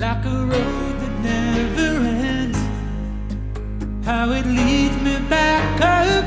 like a road that never ends. How it leads me back home.